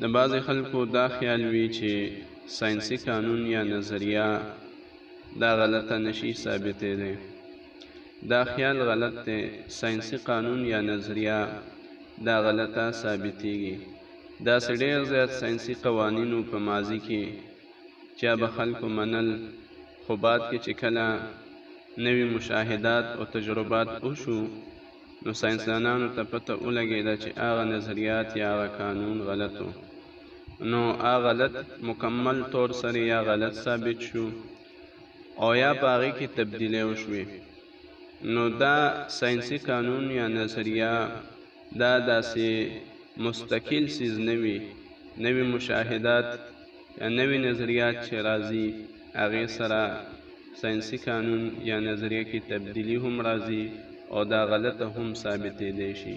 د بعضې خلکو دا خیال وي چې ساینسي قانون یا نظریه دا غلطه نشي ثابتې دی دا خیال غلط دی ساینسي قانون یا نظریه دا غلطه ثابتېږي دا سې ډېر زیات ساینسي قوانینو په ماضي کې چا به خلکو منل خو بعد کې چې کله نوي مشاهدات او تجربات وشو نو ساینسدانانو ته پته ولګېده چې هغه نظریات یا هغه قانون غلط و. نو هغه غلط مکمل طور سره یا غلط ثابت شو او یا په هغې کې تبدیلۍ وشوې. نو دا ساینسي قانون یا نظریه دا داسې مستقل څیز نه وي، نوي مشاهدات، یا نوي نظریات چې راځي هغې سره ساینسي قانون یا نظریه کې تبدیلي هم راځي او دا غلطه هم ثابتیدی شي.